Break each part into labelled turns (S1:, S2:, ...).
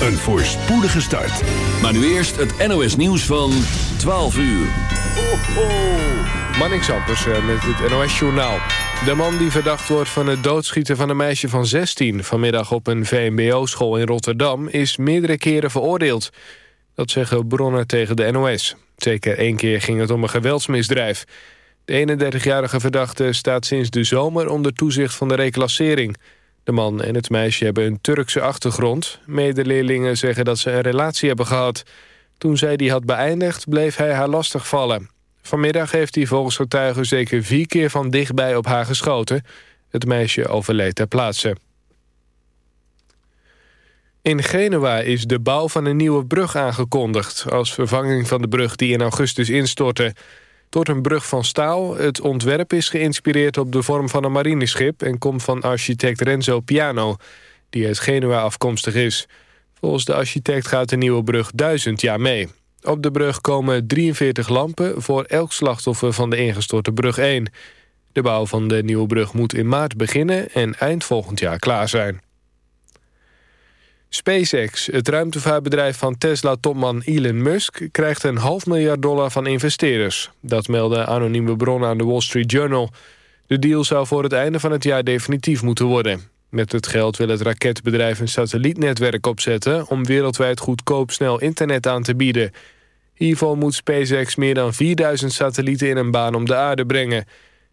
S1: een voorspoedige start.
S2: Maar nu eerst het NOS nieuws van 12 uur.
S3: Ho, ho. Ampersen eh, met het NOS Journaal. De man die verdacht wordt van het doodschieten van een meisje van 16... vanmiddag op een VMBO-school in Rotterdam... is meerdere keren veroordeeld. Dat zeggen bronnen tegen de NOS. Zeker één keer ging het om een geweldsmisdrijf. De 31-jarige verdachte staat sinds de zomer onder toezicht van de reclassering. De man en het meisje hebben een Turkse achtergrond. Medeleerlingen zeggen dat ze een relatie hebben gehad. Toen zij die had beëindigd, bleef hij haar lastigvallen. Vanmiddag heeft hij volgens getuigen zeker vier keer van dichtbij op haar geschoten. Het meisje overleed ter plaatse. In Genua is de bouw van een nieuwe brug aangekondigd... als vervanging van de brug die in augustus instortte. Tot een brug van staal. Het ontwerp is geïnspireerd op de vorm van een marineschip... en komt van architect Renzo Piano, die uit Genua afkomstig is. Volgens de architect gaat de nieuwe brug duizend jaar mee. Op de brug komen 43 lampen voor elk slachtoffer van de ingestorte brug 1. De bouw van de nieuwe brug moet in maart beginnen en eind volgend jaar klaar zijn. SpaceX, het ruimtevaartbedrijf van Tesla-topman Elon Musk... krijgt een half miljard dollar van investeerders. Dat melden anonieme bronnen aan de Wall Street Journal. De deal zou voor het einde van het jaar definitief moeten worden. Met het geld wil het raketbedrijf een satellietnetwerk opzetten... om wereldwijd goedkoop snel internet aan te bieden. Hiervoor moet SpaceX meer dan 4000 satellieten in een baan om de aarde brengen.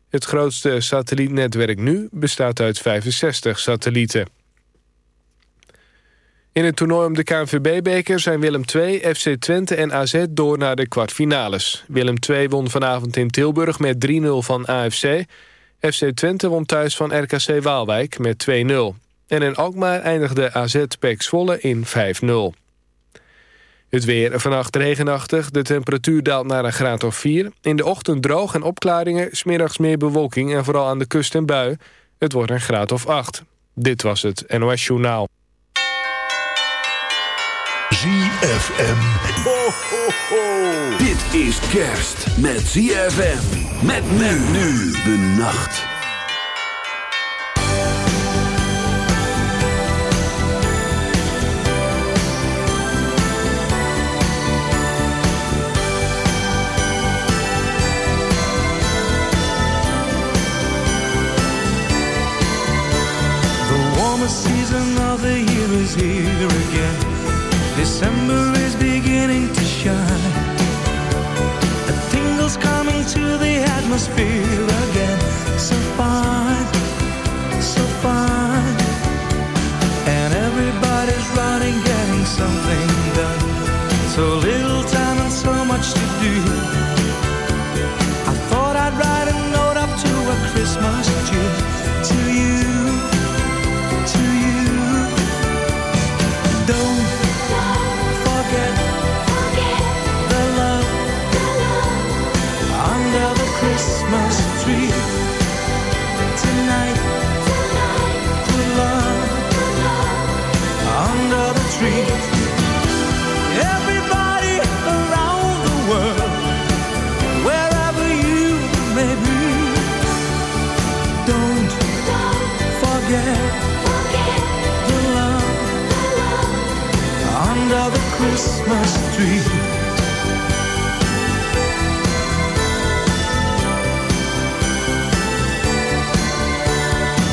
S3: Het grootste satellietnetwerk nu bestaat uit 65 satellieten. In het toernooi om de KNVB-beker zijn Willem II, FC Twente en AZ door naar de kwartfinales. Willem II won vanavond in Tilburg met 3-0 van AFC. FC Twente won thuis van RKC Waalwijk met 2-0. En in Alkmaar eindigde AZ Pek Zwolle in 5-0. Het weer vannacht regenachtig, de temperatuur daalt naar een graad of 4. In de ochtend droog en opklaringen, smiddags meer bewolking... en vooral aan de kust en bui. Het wordt een graad of 8. Dit was het NOS Journaal.
S1: ZFM.
S2: Ho, ho, ho. Dit is kerst met ZFM. Met men nu de nacht.
S4: The warmest season of the year is here atmosphere under the Christmas tree.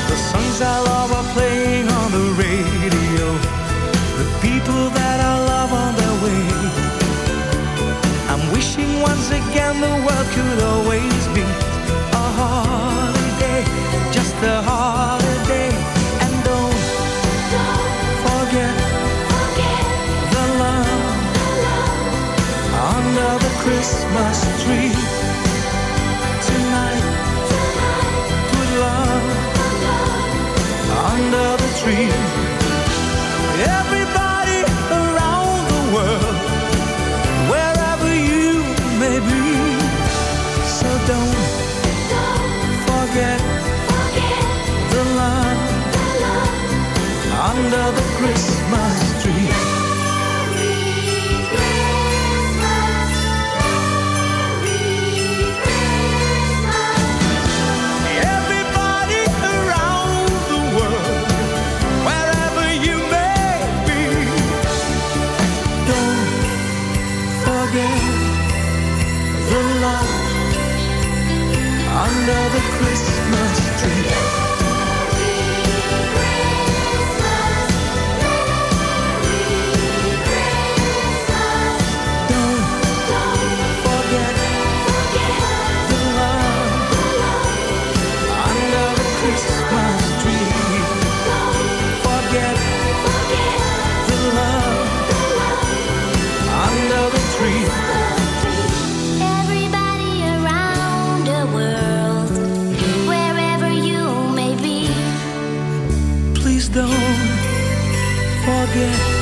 S4: The songs I love are playing on the radio. The people that I love on their way. I'm wishing once again the world could always be under don't forget.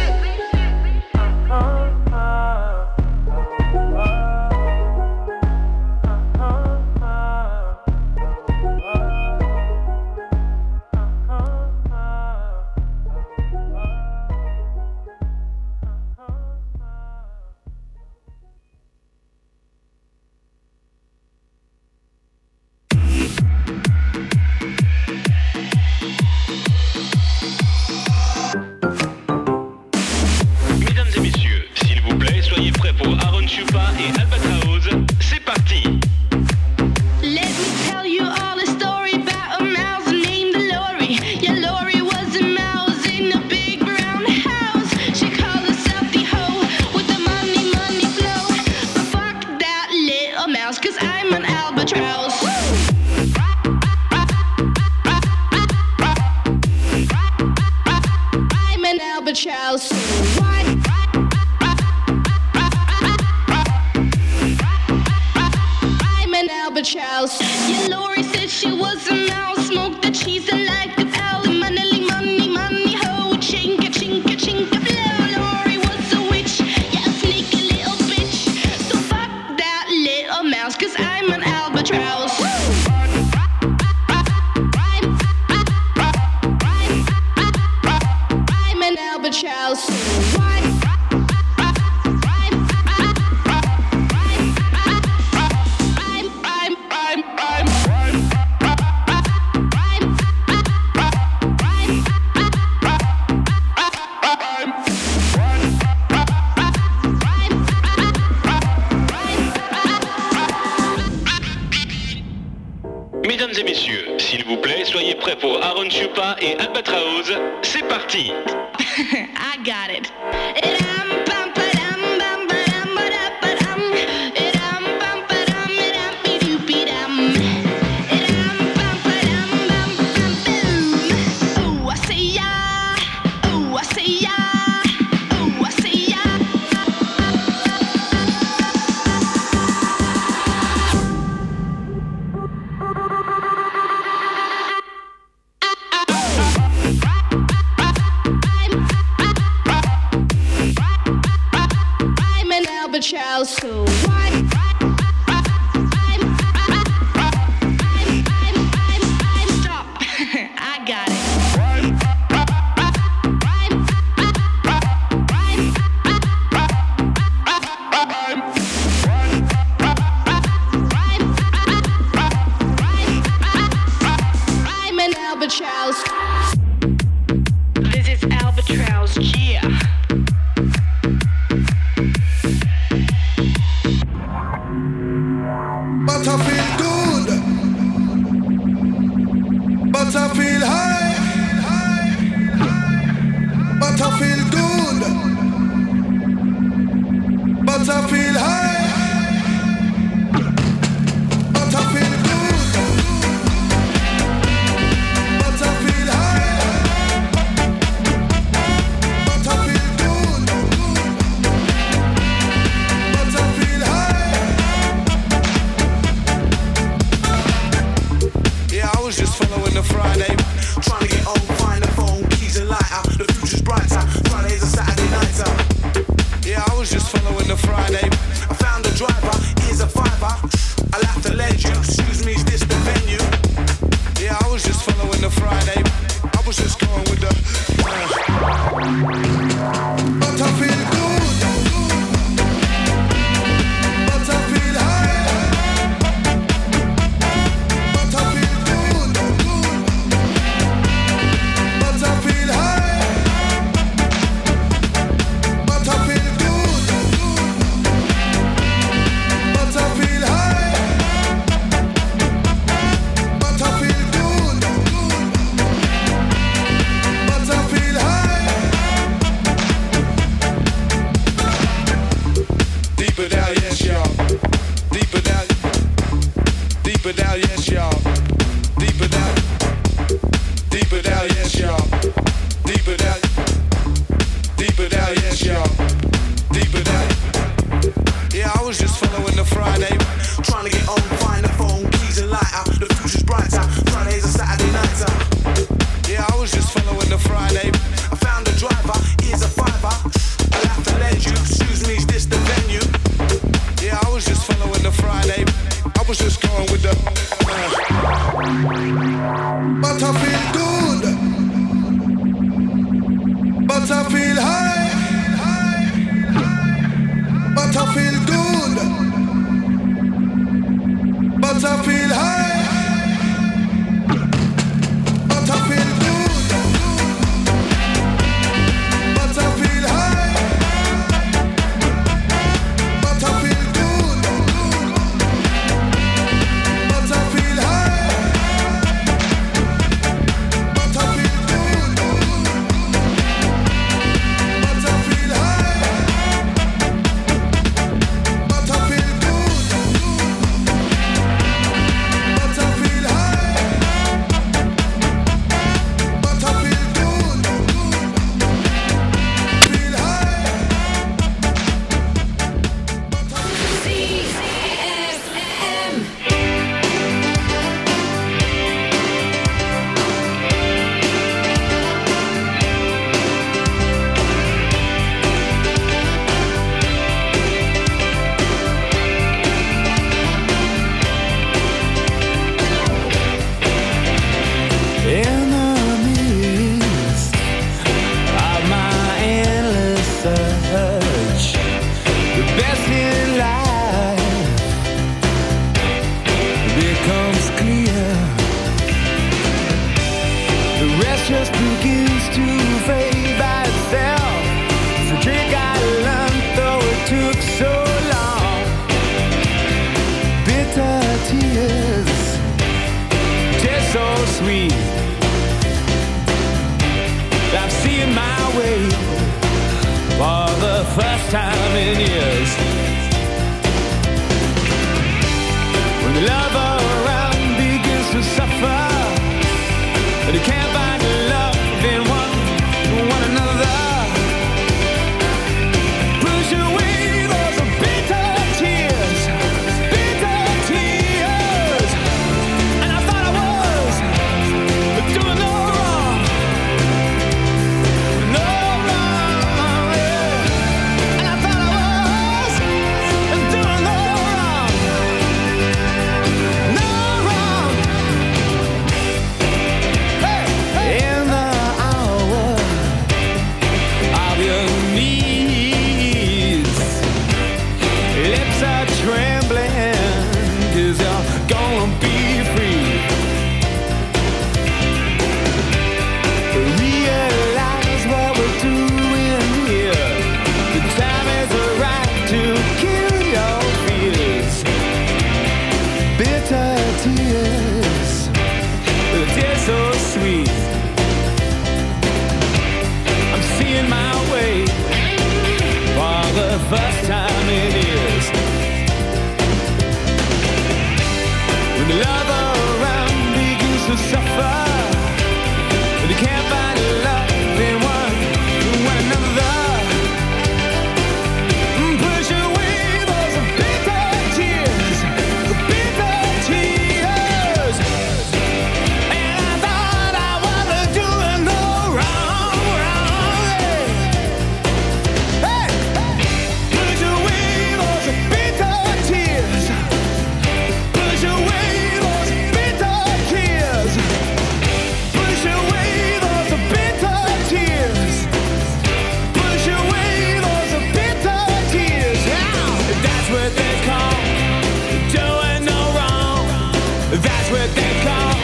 S5: where they call.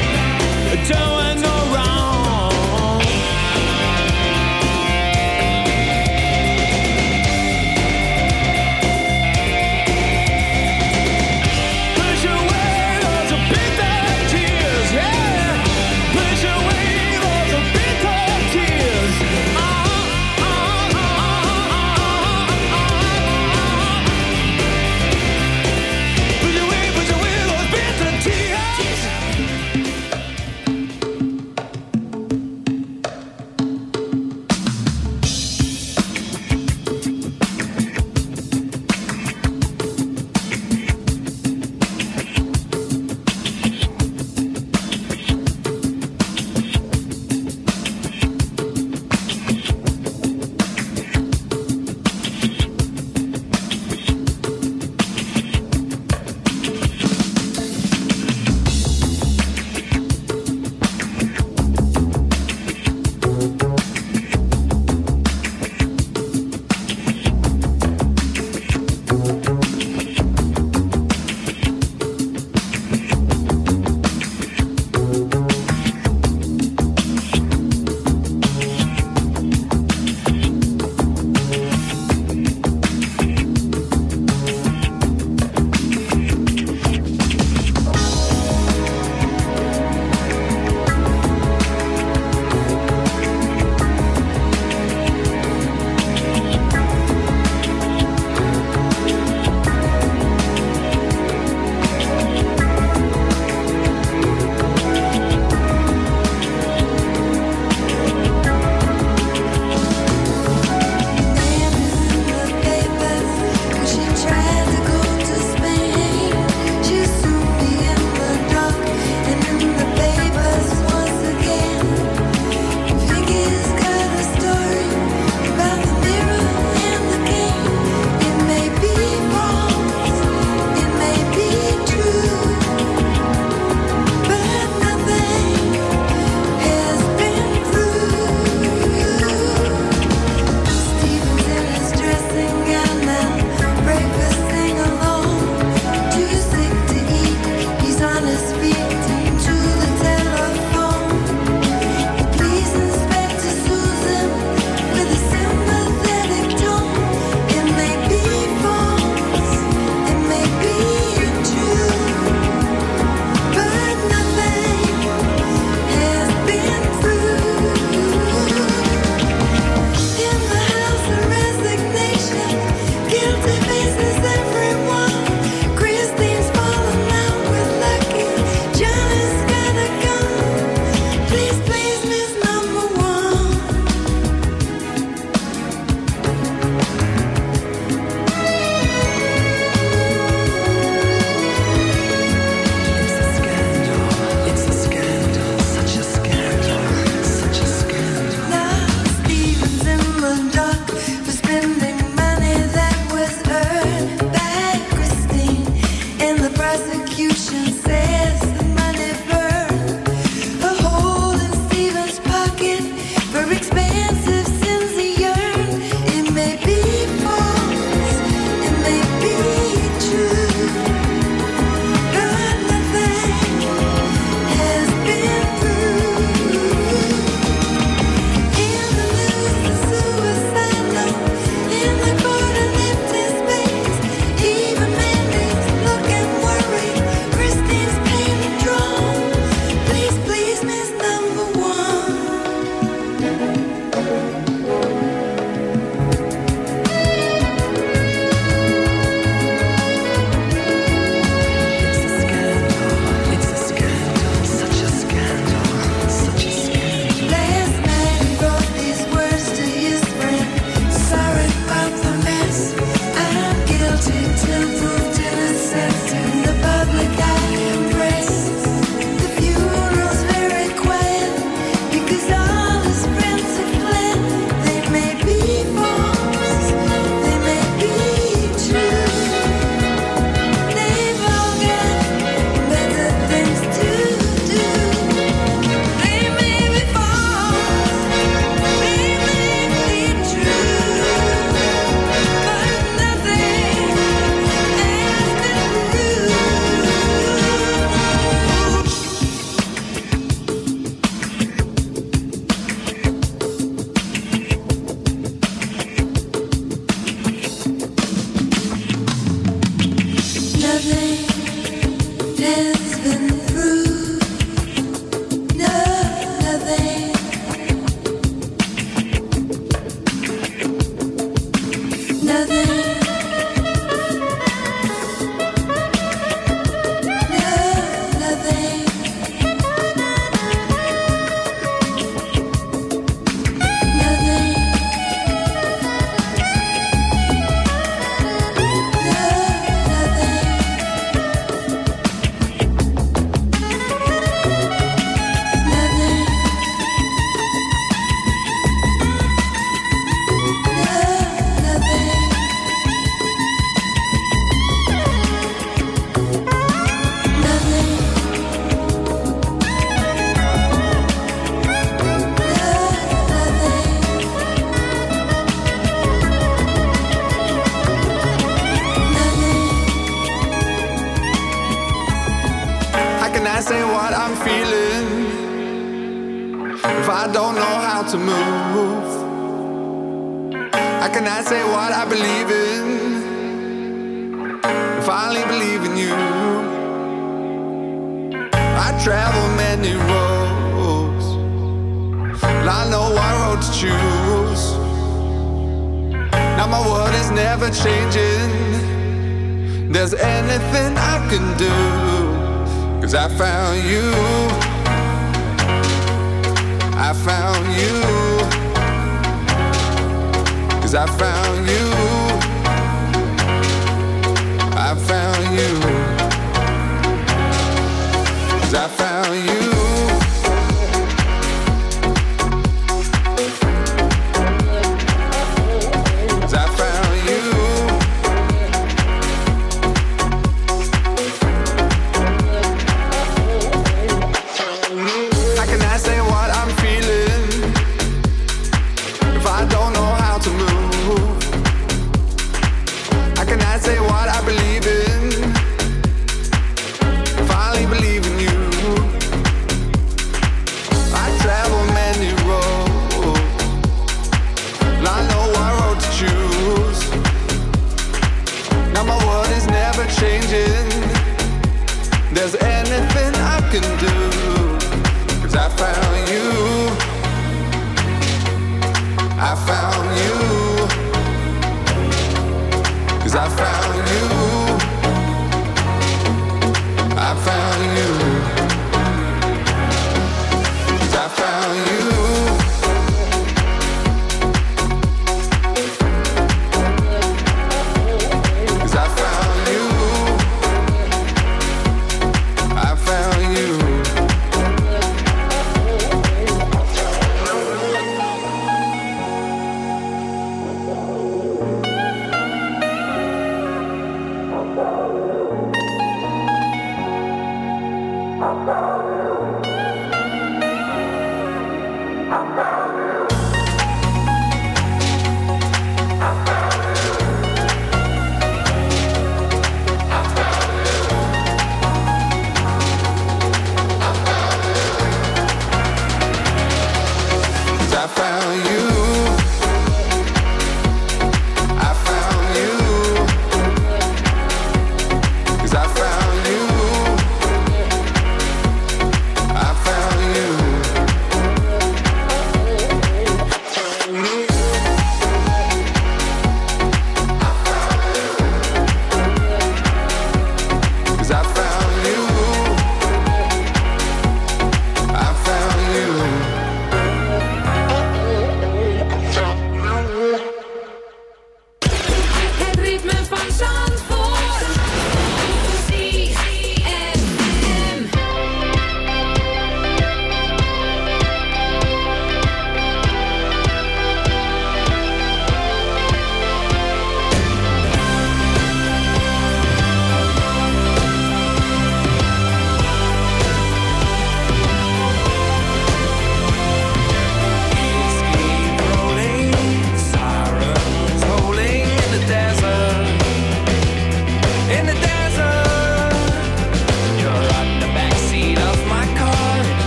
S5: Don't